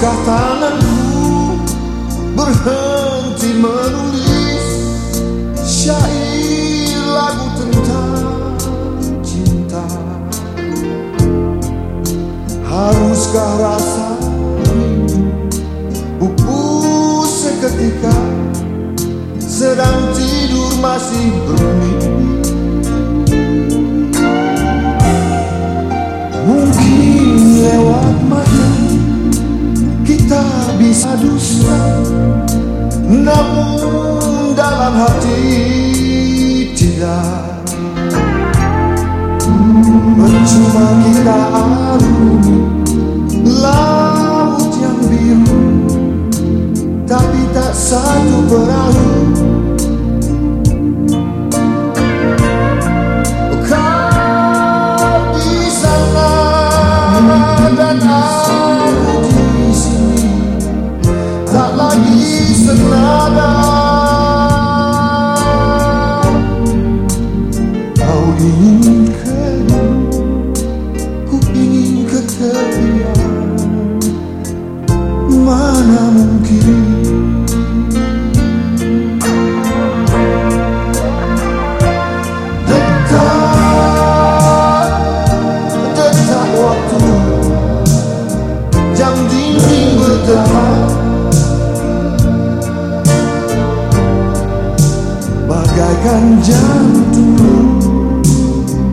Haruskah tanganku berhenti menulis syair lagu tentang cinta? Haruskah rasa pupus seketika sedang tidur masih bermimpi Namun dalam hati tidak. Percuma Kau ingin ke Ku ingin ke tepian Mana mungkin Bagaikan jantung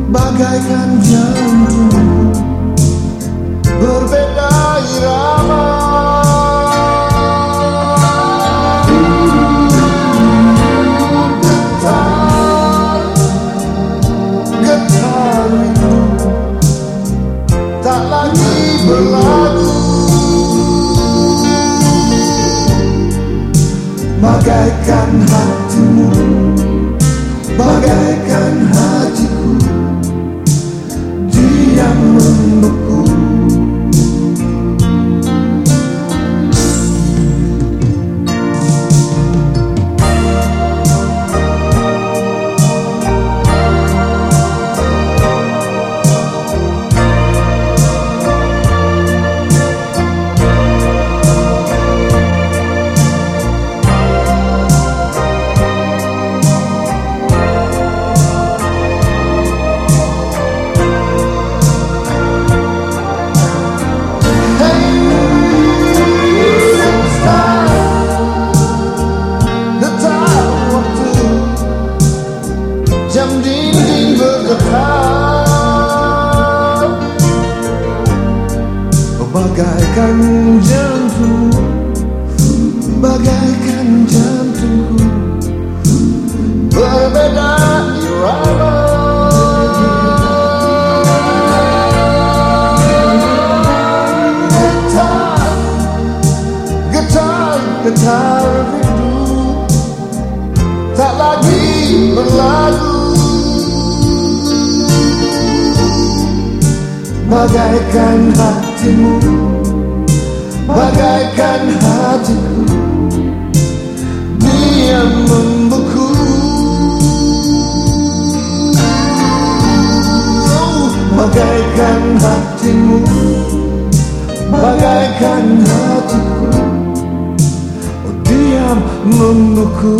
Bagaikan jantung Berbeda irama. Bagaikan hatimu dinding bergetar Bagaikan jantung Bagaikan jantungku Berbeda irama Getar Getar, getar rindu Tak lagi berlalu Bagaikan hatimu Bagaikan hatiku. Dia membeku Bagaikan hatimu Bagaikan hatiku. Oh diam membeku